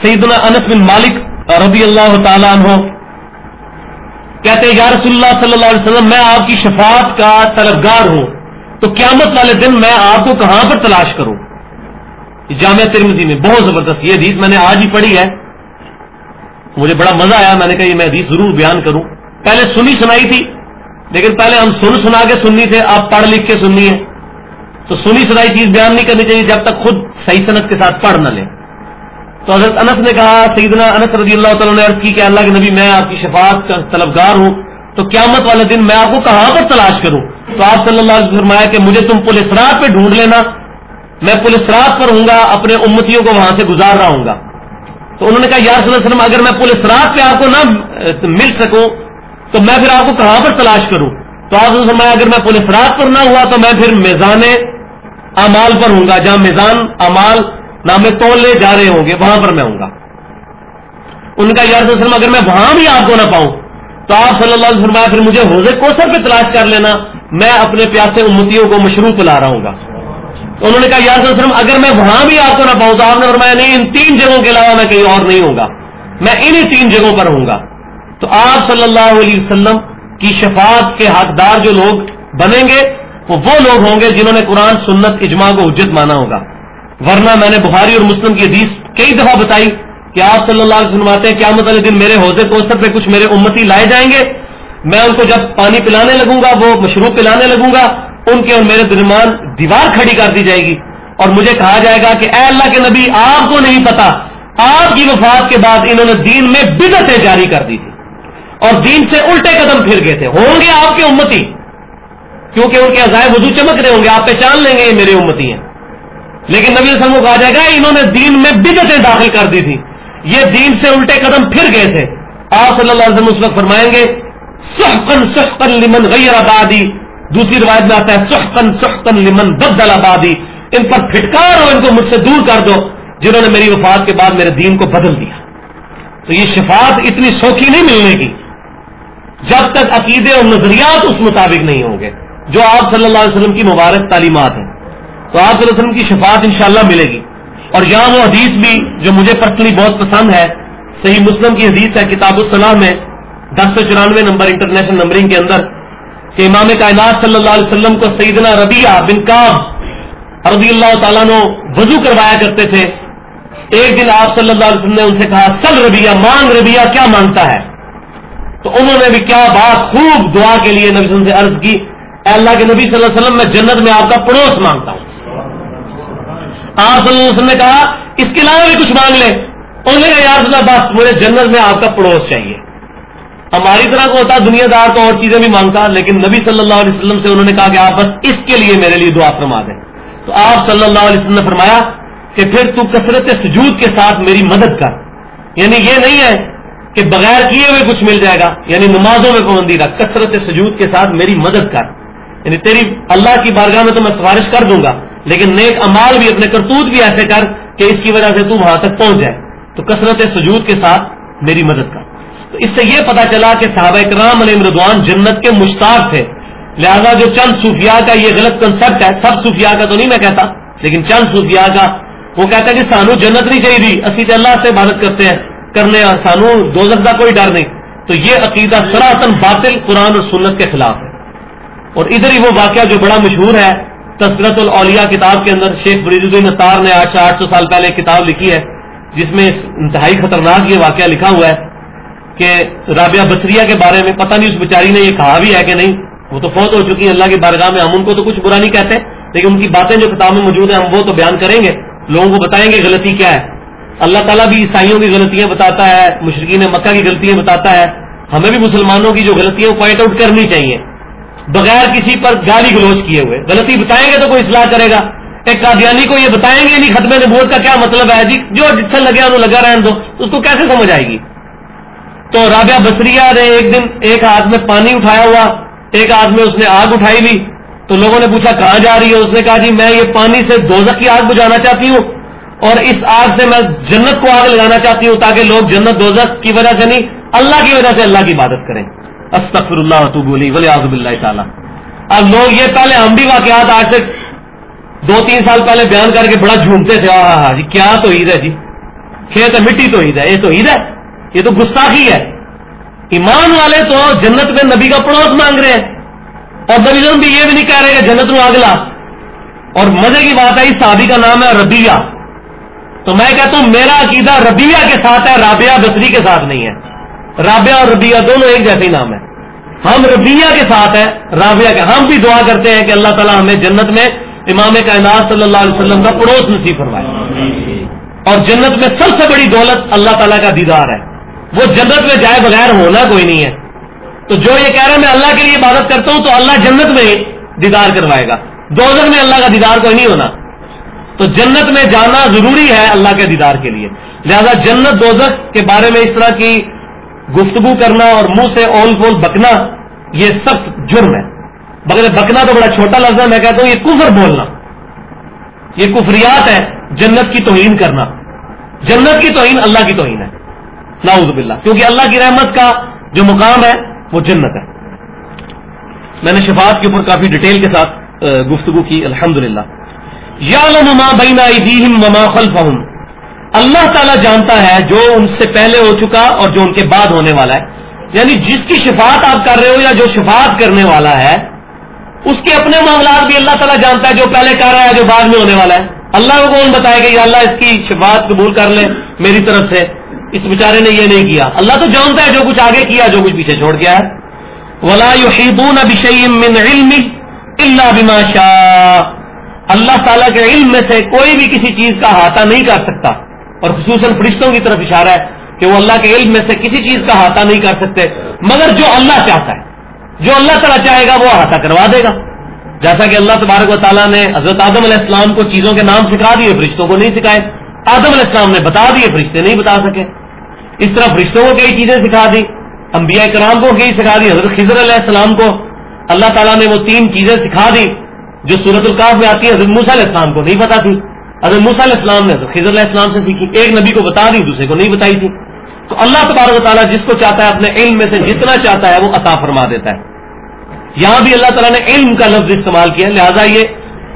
Speaker 1: سیدنا انس بن مالک رضی اللہ تعالیٰ عنہ کہتے ہیں، یا رسول اللہ صلی اللہ علیہ وسلم، میں آپ کی شفاعت کا طلبگار ہوں، تو قیامت والے دن میں آپ کو کہاں پر تلاش کروں؟ جامعہ ترمتی میں بہت زبردست یہ حدیث میں نے آج ہی پڑھی ہے۔ مجھے بڑا مزہ آیا، میں نے کہا یہ میں حدیث ضرور بیان کروں۔ پہلے سنی سنائی تھی، لیکن پہلے ہم سن سنا کے سننی تھے آپ پڑھ لکھ کے سننی ہے۔ تو سنی سنائی چیز بیان نہیں کرنی چاہیے جب تک خود صحیح صنعت کے ساتھ پڑھ نہ لیں تو حضرت انس نے کہا، سیدنا انس رضی اللہ تعالیٰ نے عرض کی کہ اللہ کے نبی میں آپ کی شفاعت کا طلبگار ہوں، تو قیامت والے دن میں آپ کو کہاں پر تلاش کروں؟ تو آپ صلی اللہ علیہ فرمایا کہ مجھے تم پولیس رات پہ ڈھونڈ لینا، میں پولیس رات پر ہوں گا، اپنے امتیوں کو وہاں سے گزار رہا ہوں گا۔ تو انہوں نے کہا، یا صلی اللہ علیہ وسلم، اگر میں پولیس رات پہ آپ کو نہ مل سکوں، تو میں پھر آپ کو کہاں پر تلاش کروں؟ تو آپ نے فرمایا، اگر میں پولیس رات پر نہ ہوا تو میں پھر میزان امال پر ہوں گا، جہاں میزان امال نامے تولے جا رہے ہوں گے، وہاں پر میں ہوں گا۔ ان کا یار وسلم، اگر میں وہاں بھی آپ کو نہ پاؤں، تو آپ صلی اللہ علیہ وسلم پھر مجھے حوضے کوسر پہ تلاش کر لینا، میں اپنے پیاسے امتیوں کو مشروع پلا رہا ہوں گا۔ تو انہوں نے کہا، یار وسلم، اگر میں وہاں بھی آپ کو نہ پاؤں، تو آپ نے فرمایا، نہیں، ان تین جگہوں کے علاوہ میں کہیں اور نہیں ہوں گا۔ میں انہی تین جگہوں پر ہوں گا۔ تو آپ صلی اللہ علیہ وسلم کی شفاعت کے حقدار جو لوگ بنیں گے وہ وہ لوگ ہوں گے جنہوں نے قرآن سنت اجماع کو حجت مانا ہوگا۔ ورنہ میں نے بخاری اور مسلم کی حدیث کئی دفعہ بتائی کہ آپ صلی اللہ علیہ وسلم آتے ہیں کیا مطلب دن میرے حوضے کوثر پہ کچھ میرے امتی لائے جائیں گے۔ میں ان کو جب پانی پلانے لگوں گا، وہ مشروب پلانے لگوں گا، ان کے اور میرے درمیان دیوار کھڑی کر دی جائے گی۔ اور مجھے کہا جائے گا کہ اے اللہ کے نبی، آپ کو نہیں پتا، آپ کی وفات کے بعد انہوں نے دین میں بدتیں جاری کر دی تھی۔ اور دین سے الٹے قدم پھر گئے تھے۔ ہوں گے آپ کے امتی۔ کیونکہ ان کے عزائب وضو چمک رہے ہوں گے، آپ پہچان لیں گے یہ میرے امتی ہیں۔ لیکن نبی وسلم کو کہا جائے گا، انہوں نے دین میں بدتیں داخل کر دی تھی یہ دین سے الٹے قدم پھر گئے تھے۔ آپ صلی اللہ علیہ وسلم اس وقت فرمائیں گے سحقن سحقن لمن غیر آبادی دوسری روایت میں آتا ہے سحقن سحقن لمن بدل آبادی ان پر پھٹکار ہو ان کو مجھ سے دور کر دو، جنہوں نے میری وفات کے بعد میرے دین کو بدل دیا۔ تو یہ شفاعت اتنی سوکھی نہیں ملنے کی، جب تک عقیدے اور نظریات اس مطابق نہیں ہوں گے۔ جو آپ صلی اللہ علیہ وسلم کی مبارک تعلیمات ہیں۔ تو آپ صلی اللہ علیہ وسلم کی شفاعت انشاءاللہ ملے گی۔ اور یہاں وہ حدیث بھی جو مجھے پرسنلی بہت پسند ہے، صحیح مسلم کی حدیث ہے، کتاب السلام میں دس سو چورانوے نمبر انٹرنیشنل نمبرنگ کے اندر کہ امام کائنات صلی اللہ علیہ وسلم کو سیدنا ربیہ بن کاب رضی اللہ تعالیٰ نے وضو کروایا کرتے تھے۔ ایک دن آپ صلی اللہ علیہ وسلم نے ان سے کہا، سل ربیہ مانگ ربیہ کیا مانگتا ہے؟ تو انہوں نے بھی کیا بات خوب دعا کے لیے نبی سے عرض کی۔ اے اللہ کے نبی صلی اللہ علیہ وسلم، میں جنت میں آپ کا پڑوس مانگتا ہوں۔ آپ صلی اللہ علیہ وسلم نے کہا، اس کے علاوہ بھی کچھ مانگ لیں۔ انہوں نے کہا یار اللہ بس مجھے جنت میں آپ کا پڑوس چاہیے۔ ہماری طرح کو ہوتا، دنیا دار تو اور چیزیں بھی مانگتا، لیکن نبی صلی اللہ علیہ وسلم سے انہوں نے کہا کہ آپ بس اس کے لیے میرے لیے دعا فرما دیں۔ تو آپ صلی اللہ علیہ وسلم نے فرمایا کہ پھر تو کثرت سجود کے ساتھ میری مدد کر۔ یعنی یہ نہیں ہے کہ بغیر کیے ہوئے کچھ مل جائے گا یعنی نمازوں میں پابندی رکھ، کثرت سجود کے ساتھ میری مدد کر۔ یعنی تیری اللہ کی بارگاہ میں تو میں سفارش کر دوں گا، لیکن نیک امال بھی اپنے کرتوت بھی ایسے کر کہ اس کی وجہ سے تو وہاں تک پہنچ جائے۔ تو کثرت سجود کے ساتھ میری مدد کر۔ تو اس سے یہ پتا چلا کہ صحابہ کرام علیہ مردوان جنت کے مشتاق تھے۔ لہذا جو چند صوفیاء کا یہ غلط کنسپٹ ہے، سب صوفیاء کا تو نہیں میں کہتا، لیکن چند صوفیاء کا، وہ کہتا ہے کہ سانو جنت نہیں چاہیے اسی تو اللہ سے عبادت کرتے ہیں، کرنے سانو دو کا کوئی ڈر نہیں۔ تو یہ عقیدہ سراسن باطل قرآن اور سنت کے خلاف ہے۔ اور ادھر ہی وہ واقعہ جو بڑا مشہور ہے تسکرت الاولیاء کتاب کے اندر شیخ فرید الدین نتار نے آج سے آٹھ سو سال پہلے ایک کتاب لکھی ہے، جس میں انتہائی خطرناک یہ واقعہ لکھا ہوا ہے کہ رابعہ بصریہ کے بارے میں پتہ نہیں اس بیچاری نے یہ کہا بھی ہے کہ نہیں، وہ تو فوت ہو چکی ہے اللہ کی بارگاہ میں ہم ان کو تو کچھ برا نہیں کہتے، لیکن ان کی باتیں جو کتاب میں موجود ہیں، ہم وہ تو بیان کریں گے، لوگوں کو بتائیں گے غلطی کیا ہے۔ اللہ تعالیٰ بھی عیسائیوں کی غلطیاں بتاتا ہے مشرقین مکہ کی غلطیاں بتاتا ہے۔ ہمیں بھی مسلمانوں کی جو غلطیاں وہ پوائنٹ آؤٹ کرنی چاہیے۔ بغیر کسی پر گالی گلوچ کیے ہوئے۔ غلطی بتائیں گے تو کوئی اصلاح کرے گا۔ ایک قادیانی کو یہ بتائیں گے نہیں ختم نبوت کا کیا مطلب ہے جی جو جتنا لگے انہوں لگا رہے تو اس کو کیسے سمجھ آئے گی؟ تو رابعہ بسریا نے ایک دن ایک ہاتھ میں پانی اٹھایا ہوا، ایک آدمی اس نے آگ اٹھائی بھی تو لوگوں نے پوچھا، کہاں جا رہی ہے؟ اس نے کہا جی میں یہ پانی سے دوزک کی آگ بجانا چاہتی ہوں اور اس آگ سے میں جنت کو آگ لگانا چاہتی ہوں تاکہ لوگ جنت دوزک کی وجہ سے نہیں، اللہ کی وجہ سے اللہ کی عبادت کریں۔ استفر اللہ تو ولی آزب اللہ تعالیٰ۔ اب لوگ یہ پہلے ہم بھی واقعات آج سے دو تین سال پہلے بیان کر کے بڑا جھومتے تھے ہاں ہاں جی کیا تو عید ہے جی؟ کھیت مٹی تو عید ہے، یہ تو عید ہے؟ یہ تو گستاخی ہے۔ ایمان والے تو جنت میں نبی کا پڑوس مانگ رہے ہیں۔ اور نبی بھی یہ بھی نہیں کہہ رہے کہ جنت میں اگلا اور مزے کی بات ہے، اس شادی کا نام ہے ربیہ تو میں کہتا ہوں، میرا عقیدہ ربیہ کے ساتھ ہے، رابعہ بسری کے ساتھ نہیں ہے۔ رابعہ اور ربیہ دونوں ایک جیسے ہی نام ہے ہم ربیہ کے ساتھ ہیں، رابعہ کے ہم بھی دعا کرتے ہیں کہ اللہ تعالیٰ ہمیں جنت میں امام کائنات صلی اللہ علیہ وسلم کا پڑوس نصیب فرمائے۔ اور جنت میں سب سے بڑی دولت اللہ تعالیٰ کا دیدار ہے۔ وہ جنت میں جائے بغیر ہونا کوئی نہیں ہے۔ تو جو یہ کہہ رہا ہے میں اللہ کے لیے عبادت کرتا ہوں تو اللہ جنت میں دیدار کروائے گا۔ دوزر میں اللہ کا دیدار کوئی نہیں ہونا۔ تو جنت میں جانا ضروری ہے اللہ کے دیدار کے لیے۔ لہذا جنت دوزخ کے بارے میں اس طرح کی گفتگو کرنا اور منہ سے اول پول بکنا، یہ سخت جرم ہے۔ مگر بکنا تو بڑا چھوٹا لفظ ہے، میں کہتا ہوں یہ کفر بولنا۔ یہ کفریات ہے جنت کی توہین کرنا۔ جنت کی توہین اللہ کی توہین ہے۔ ناؤز باللہ۔ کیونکہ اللہ کی رحمت کا جو مقام ہے، وہ جنت ہے۔ میں نے شفاعت کے اوپر کافی ڈیٹیل کے ساتھ گفتگو کی الحمد للہ یا لما بینا مما خلف اللہ تعالیٰ جانتا ہے جو ان سے پہلے ہو چکا اور جو ان کے بعد ہونے والا ہے۔ یعنی جس کی شفاعت آپ کر رہے ہو یا جو شفاعت کرنے والا ہے، اس کے اپنے معاملات بھی اللہ تعالیٰ جانتا ہے جو پہلے کر رہا ہے جو بعد میں ہونے والا ہے۔ اللہ کو کون بتائے گا، یا اللہ اس کی شفاعت قبول کر لے میری طرف سے؟ اس بیچارے نے یہ نہیں کیا۔ اللہ تو جانتا ہے جو کچھ آگے کیا، جو کچھ پیچھے چھوڑ گیا ہے۔ ولا من علم الا بما شاء۔ اللہ تعالیٰ کے علم میں سے کوئی بھی کسی چیز کا احاطہ نہیں کر سکتا۔ اور خصوصاً فرشتوں کی طرف اشارہ ہے کہ وہ اللہ کے علم میں سے کسی چیز کا احاطہ نہیں کر سکتے، مگر جو اللہ چاہتا ہے، جو اللہ تعالیٰ چاہے گا وہ احاطہ کروا دے گا۔ جیسا کہ اللہ تبارک و تعالیٰ نے حضرت آدم علیہ السلام کو چیزوں کے نام سکھا دیے، فرشتوں کو نہیں سکھائے۔ آدم علیہ السلام نے بتا دیے، فرشتے نہیں بتا سکے۔ اس طرح فرشتوں کو کئی چیزیں سکھا دی، انبیاء کرام کو کئی سکھا دی، حضرت خضر علیہ السلام کو۔ اللہ تعالیٰ نے وہ تین چیزیں سکھا دی جو سورت القاف میں آتی ہے، حضرت موسیٰ علیہ السلام کو نہیں پتا تھی۔ حضرت موسیٰ علیہ السلام نے خضر علیہ السلام سے سیکھی ایک نبی کو بتا دی، دوسرے کو نہیں بتائی تھی۔ تو اللہ تبارک و تعالیٰ جس کو چاہتا ہے اپنے علم میں سے جتنا چاہتا ہے وہ عطا فرما دیتا ہے۔ یہاں بھی اللہ تعالیٰ نے علم کا لفظ استعمال کیا لہٰذا یہ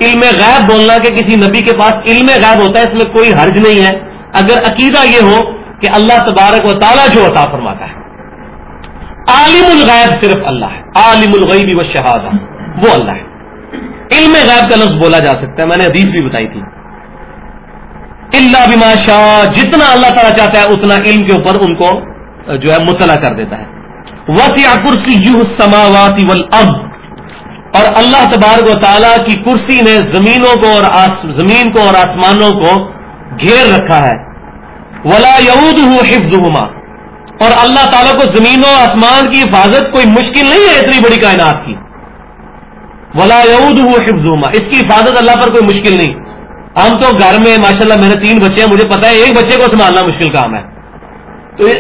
Speaker 1: علم غیب بولنا کہ کسی نبی کے پاس علم غیب ہوتا ہے، اس میں کوئی حرج نہیں ہے۔ اگر عقیدہ یہ ہو کہ اللہ تبارک و تعالیٰ جو عطا فرماتا ہے۔ عالم الغیب صرف اللہ ہے۔ عالم الغیبی و شہادہ وہ اللہ ہے۔ علم غیب کا لفظ بولا جا سکتا ہے، میں نے حدیث بھی بتائی تھی۔ اللہ بما شاہ جتنا اللہ تعالیٰ چاہتا ہے، اتنا علم کے اوپر ان کو جو ہے، مطلع کر دیتا ہے۔ وسیع کرسی یو سماواتی ول اور اللہ تبارک و تعالیٰ کی کرسی نے زمینوں کو اور زمین کو اور آسمانوں کو گھیر رکھا ہے۔ ولا یعود حفظ اور اللہ تعالیٰ کو زمین و آسمان کی حفاظت کوئی مشکل نہیں ہے اتنی بڑی کائنات کی۔ ولا یعود حفظ اس کی حفاظت اللہ پر کوئی مشکل نہیں۔ ہم تو گھر میں ماشاء اللہ میرے تین بچے ہیں، مجھے پتا ہے، ایک بچے کو سنبھالنا مشکل کام ہے۔ تو [coughs]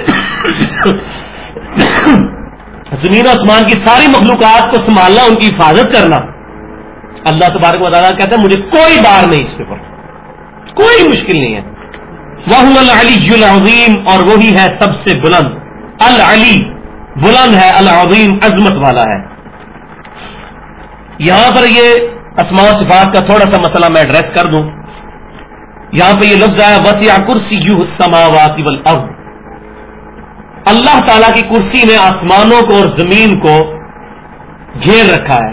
Speaker 1: زمین و آسمان کی ساری مخلوقات کو سنبھالنا، ان کی حفاظت کرنا۔ اللہ تبارک و تعالیٰ کہتے ہیں مجھے کوئی بار نہیں اس کے اوپر کوئی مشکل نہیں ہے۔ وہ العلی العظیم، اور وہی ہے سب سے بلند۔ العلی، بلند ہے، العظیم، عظمت والا ہے۔ یہاں پر یہ اسماء صفات کا تھوڑا سا مسئلہ میں ایڈریس کر دوں۔ یہاں پہ یہ لفظ آیا، وسیع کرسی یو سماواتی والارض۔ اللہ تعالی کی کرسی نے آسمانوں کو اور زمین کو گھیر رکھا ہے۔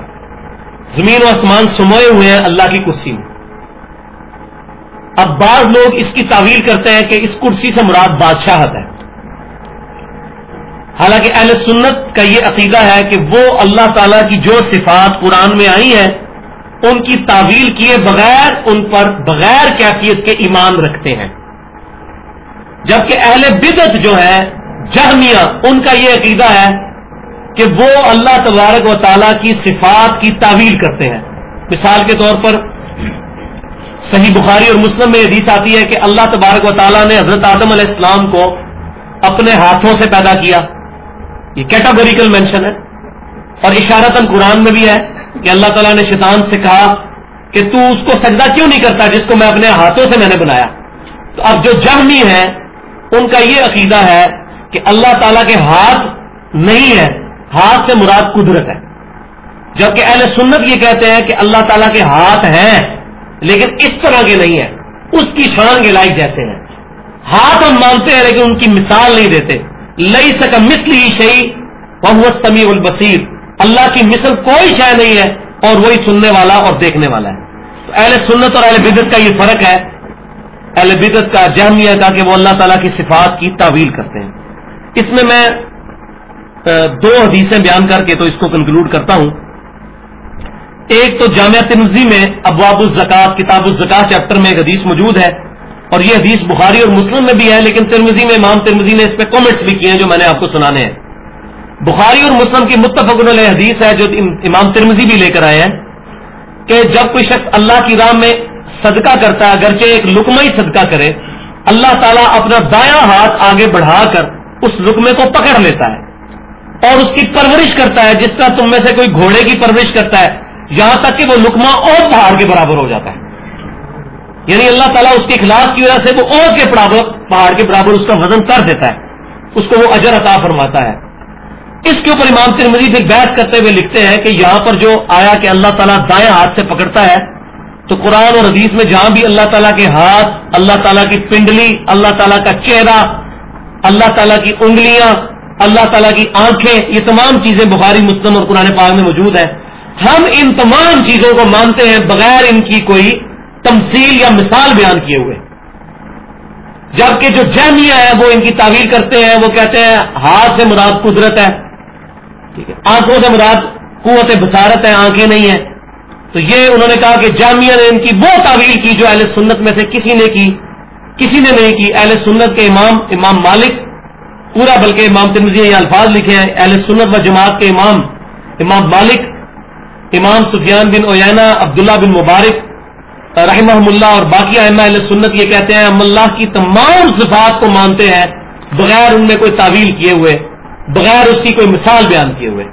Speaker 1: زمین و آسمان سموئے ہوئے ہیں اللہ کی کرسی میں۔ اب بعض لوگ اس کی تعویل کرتے ہیں کہ اس کرسی سے مراد بادشاہت ہے۔ حالانکہ اہل سنت کا یہ عقیدہ ہے کہ وہ اللہ تعالی کی جو صفات قرآن میں آئی ہیں ان کی تعویل کیے بغیر ان پر بغیر کیفیت کے ایمان رکھتے ہیں۔ جبکہ اہل بدت جو ہے، جہمیہ، ان کا یہ عقیدہ ہے کہ وہ اللہ تبارک و تعالیٰ کی صفات کی تعویل کرتے ہیں۔ مثال کے طور پر صحیح بخاری اور مسلم میں حدیث آتی ہے کہ اللہ تبارک و تعالیٰ نے حضرت آدم علیہ السلام کو اپنے ہاتھوں سے پیدا کیا۔ یہ کیٹاگوریکل مینشن ہے اور اشارتن قرآن میں بھی ہے۔ کہ اللہ تعالیٰ نے شیطان سے کہا کہ تو اس کو سجدہ کیوں نہیں کرتا جس کو میں اپنے ہاتھوں سے میں نے بنایا؟ تو اب جو جہمی ہے، ان کا یہ عقیدہ ہے کہ اللہ تعالیٰ کے ہاتھ نہیں ہے ہاتھ سے مراد قدرت ہے۔ جبکہ اہل سنت یہ کہتے ہیں کہ اللہ تعالیٰ کے ہاتھ ہیں، لیکن اس طرح کے نہیں ہے اس کی شان کے لائق جیسے ہیں۔ ہاتھ ہم مانتے ہیں، لیکن ان کی مثال نہیں دیتے۔ لئی سکا مسل ہی شہی بہت سمیع البصیر اللہ کی مثل کوئی شے نہیں ہے اور وہی سننے والا اور دیکھنے والا ہے۔ تو اہل سنت اور اہل بدت کا یہ فرق ہے۔ اہل بدت کا جہمیہ کا کہ وہ اللہ تعالیٰ کی صفات کی تعویل کرتے ہیں۔ اس میں میں دو حدیثیں بیان کر کے تو اس کو کنکلوڈ کرتا ہوں۔ ایک تو جامعہ تنظیم میں ابواب الزکات، کتاب الزکات چیپٹر میں ایک حدیث موجود ہے۔ اور یہ حدیث بخاری اور مسلم میں بھی ہے، لیکن ترمزی میں، امام ترمزی نے اس پہ کامنٹس بھی کیے ہیں جو میں نے آپ کو سنانے ہیں۔ بخاری اور مسلم کی متفق علیہ حدیث ہے جو امام ترمزی بھی لے کر آئے ہیں کہ جب کوئی شخص اللہ کی راہ میں صدقہ کرتا ہے، اگرچہ ایک لکمہ ہی صدقہ کرے، اللہ تعالیٰ اپنا دایاں ہاتھ آگے بڑھا کر اس لکمے کو پکڑ لیتا ہے اور اس کی پرورش کرتا ہے، جس طرح تم میں سے کوئی گھوڑے کی پرورش کرتا ہے، یہاں تک کہ وہ لکما اور پہاڑ کے برابر ہو جاتا ہے۔ یعنی اللہ تعالیٰ اس کے اخلاص کی وجہ سے وہ اور کے برابر پہاڑ کے برابر اس کا وزن کر دیتا ہے، اس کو وہ اجر عطا فرماتا ہے۔ اس کے اوپر امام ترمزی پھر بحث کرتے ہوئے لکھتے ہیں کہ یہاں پر جو آیا کہ اللہ تعالیٰ دائیں ہاتھ سے پکڑتا ہے، تو قرآن اور حدیث میں جہاں بھی اللہ تعالیٰ کے ہاتھ، اللہ تعالیٰ کی پنڈلی، اللہ تعالیٰ کا چہرہ، اللہ تعالیٰ کی انگلیاں، اللہ تعالیٰ کی آنکھیں، یہ تمام چیزیں بخاری، مسلم اور قرآن پاک میں موجود ہیں۔ ہم ان تمام چیزوں کو مانتے ہیں بغیر ان کی کوئی تمثیل یا مثال بیان کیے ہوئے۔ جبکہ جو جہمیہ ہے وہ ان کی تعویر کرتے ہیں، وہ کہتے ہیں ہاتھ سے مراد قدرت ہے۔ ٹھیک ہے۔ آنکھوں سے مراد قوت بسارت ہے، آنکھیں نہیں ہیں۔ تو یہ انہوں نے کہا کہ جامعہ نے ان کی وہ تعویل کی جو اہل سنت میں سے کسی نے کی، کسی نے نہیں کی۔ اہل سنت کے امام امام مالک، پورا بلکہ امام تنظیم یہ الفاظ لکھے ہیں، اہل سنت و جماعت کے امام امام مالک، امام سفیان بن اوینا عبداللہ بن مبارک رحمہ اللہ اور باقی احمد علیہ سنت یہ کہتے ہیں، ہم اللہ کی تمام صفات کو مانتے ہیں، بغیر ان میں کوئی تعویل کیے ہوئے۔ بغیر اس کی کوئی مثال بیان کیے ہوئے۔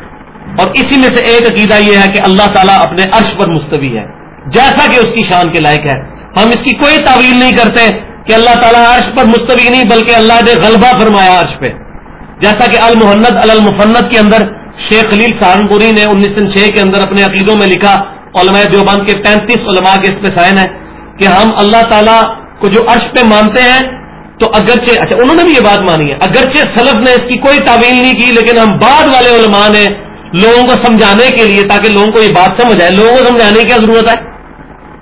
Speaker 1: اور اسی میں سے ایک عقیدہ یہ ہے کہ اللہ تعالیٰ اپنے عرش پر مستوی ہے۔ جیسا کہ اس کی شان کے لائق ہے۔ ہم اس کی کوئی تعویل نہیں کرتے کہ اللہ تعالیٰ عرش پر مستوی نہیں، بلکہ اللہ نے غلبہ فرمایا عرش پہ۔ جیسا کہ المحنت المفنت کے اندر شیخ خلیل سہارنپوری نے انیس سو چھ کے اندر اپنے عقیدوں میں لکھا، علماء دیوبند کے پینتیس علماء کے اس پہ سائن ہے کہ ہم اللہ تعالیٰ کو جو عرش پہ مانتے ہیں تو اگرچہ اچھا انہوں نے بھی یہ بات مانی ہے۔ اگرچہ سلف نے اس کی کوئی تعویل نہیں کی، لیکن ہم بعد والے علماء نے لوگوں کو سمجھانے کے لیے تاکہ لوگوں کو یہ بات سمجھ آئے۔ لوگوں کو سمجھانے کی کیا ضرورت ہے؟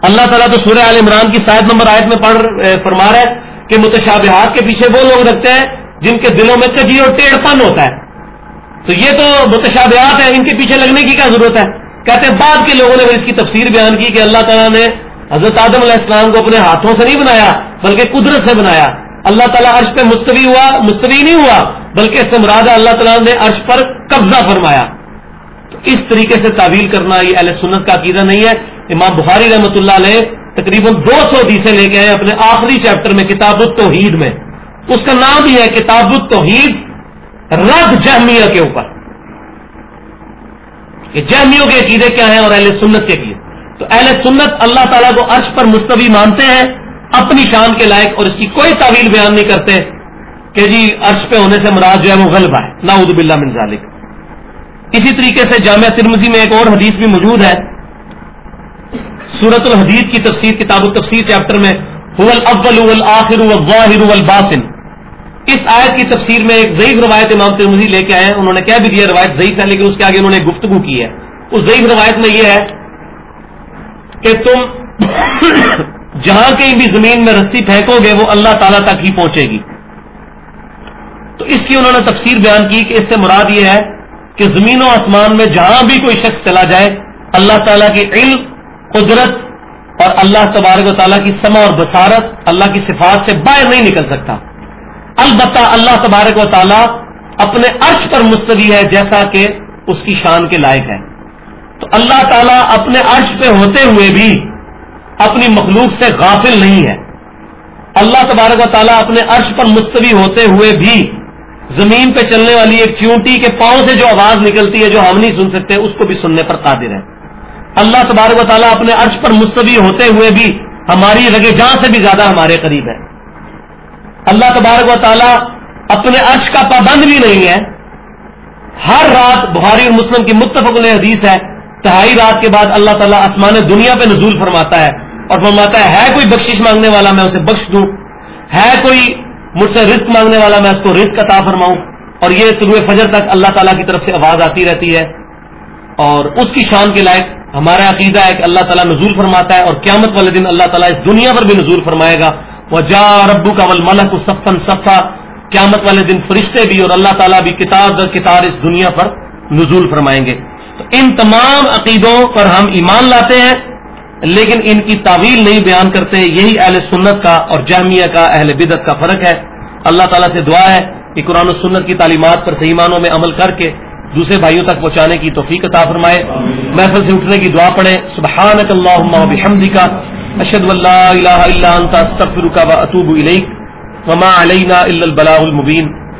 Speaker 1: اللہ تعالیٰ تو سورہ عال عمران کی شاید نمبر آیت میں پڑھ فرما رہا ہے کہ متشابہات کے پیچھے وہ لوگ رکھتے ہیں جن کے دلوں میں کجی اور ٹیڑھ پن ہوتا ہے۔ تو یہ تو متشابہات ہیں، ان کے پیچھے لگنے کی کیا ضرورت ہے؟ کہتے ہیں بعد کے لوگوں نے اس کی تفسیر بیان کی کہ اللہ تعالیٰ نے حضرت آدم علیہ السلام کو اپنے ہاتھوں سے نہیں بنایا، بلکہ قدرت سے بنایا۔ اللہ تعالیٰ عرش پہ مستوی ہوا، مستوی نہیں ہوا، بلکہ اس سے مراد اللہ تعالیٰ نے عرش پر قبضہ فرمایا۔ تو اس طریقے سے تعویل کرنا یہ اہل سنت کا عقیدہ نہیں ہے۔ امام بخاری رحمۃ اللہ علیہ تقریباً دو سو حدیثیں لے کے آئے اپنے آخری چیپٹر میں، کتاب التوحید میں۔ اس کا نام بھی ہے کتاب التوحید رد جہمیہ کے اوپر۔ کہ جہمیوں کے عقیدے کیا ہیں اور اہل سنت کے عقیدے؟ تو اہل سنت اللہ تعالیٰ کو عرش پر مستوی مانتے ہیں۔ اپنی شان کے لائق اور اس کی کوئی تعویل بیان نہیں کرتے کہ جی عرش پہ ہونے سے مراد جو ہے وہ غلبہ ہے۔ ناود باللہ من ذالک۔ اسی طریقے سے جامعہ ترمزی میں ایک اور حدیث بھی موجود ہے۔ سورت الحدید کی تفسیر، کتاب التفسیر چیپٹر میں اول آخر الباطن اس آیت کی تفسیر میں ایک ضعیف روایت امام ترمزی لے کے آئے ہیں۔ انہوں نے کہہ بھی دیا روایت ضعیف ہے، لیکن اس کے آگے انہوں نے گفتگو کی ہے۔ اس ضعیف روایت میں یہ ہے کہ تم جہاں کہیں بھی زمین میں رسی پھینکو گے، وہ اللہ تعالیٰ تک ہی پہنچے گی۔ تو اس کی انہوں نے تفسیر بیان کی کہ اس سے مراد یہ ہے کہ زمین و آسمان میں جہاں بھی کوئی شخص چلا جائے، اللہ تعالیٰ کی علم، قدرت اور اللہ تبارک و تعالیٰ کی سما اور بصارت اللہ کی صفات سے باہر نہیں نکل سکتا۔ البتہ اللہ تبارک و تعالیٰ اپنے عرش پر مستوی ہے جیسا کہ اس کی شان کے لائق ہے۔ تو اللہ تعالیٰ اپنے عرش پہ ہوتے ہوئے بھی اپنی مخلوق سے غافل نہیں ہے۔ اللہ تبارک و تعالیٰ اپنے عرش پر مستوی ہوتے ہوئے بھی زمین پہ چلنے والی ایک چونٹی کے پاؤں سے جو آواز نکلتی ہے جو ہم نہیں سن سکتے، اس کو بھی سننے پر قادر ہے اللہ تبارک و تعالیٰ اپنے عرش پر مستوی ہوتے ہوئے بھی ہماری رگے جہاں سے بھی زیادہ ہمارے قریب ہے۔ اللہ تبارک و تعالیٰ اپنے عرش کا پابند بھی نہیں ہے۔ ہر رات بخاری اور مسلم کی متفق حدیث ہے۔ تہائی رات کے بعد اللہ تعالیٰ آسمان دنیا پہ نزول فرماتا ہے۔ اور فرماتا ہے ہے کوئی بخشش مانگنے والا میں اسے بخش دوں؟ ہے کوئی مجھ سے رزق مانگنے والا میں اس کو رزق عطا فرماؤں؟ اور یہ طلوع فجر تک اللہ تعالیٰ کی طرف سے آواز آتی رہتی ہے اور اس کی شان کے لائق ہمارا عقیدہ ہے کہ اللہ تعالیٰ نزول فرماتا ہے اور قیامت والے دن اللہ تعالیٰ اس دنیا پر بھی نزول فرمائے گا۔ وہ جا ربو کا ول ملک صفن صفا۔ قیامت والے دن فرشتے بھی اور اللہ تعالیٰ بھی کتاب در کتاب اس دنیا پر نزول فرمائیں گے۔ تو ان تمام عقیدوں پر ہم ایمان لاتے ہیں۔ لیکن ان کی تعویل نہیں بیان کرتے، یہی اہل سنت کا اور جامعہ کا، اہل بدت کا فرق ہے۔ اللہ تعالیٰ سے دعا ہے کہ قرآن و سنت کی تعلیمات پر صحیح معنوں میں عمل کر کے دوسرے بھائیوں تک پہنچانے کی توفیق عطا فرمائے۔ محفل سے اٹھنے کی دعا پڑھے سبحان اللہ کا اشد اللہ الہ الا انت، استغفرک و اتوب الیک۔ وما علینا الا البلاغ المبین۔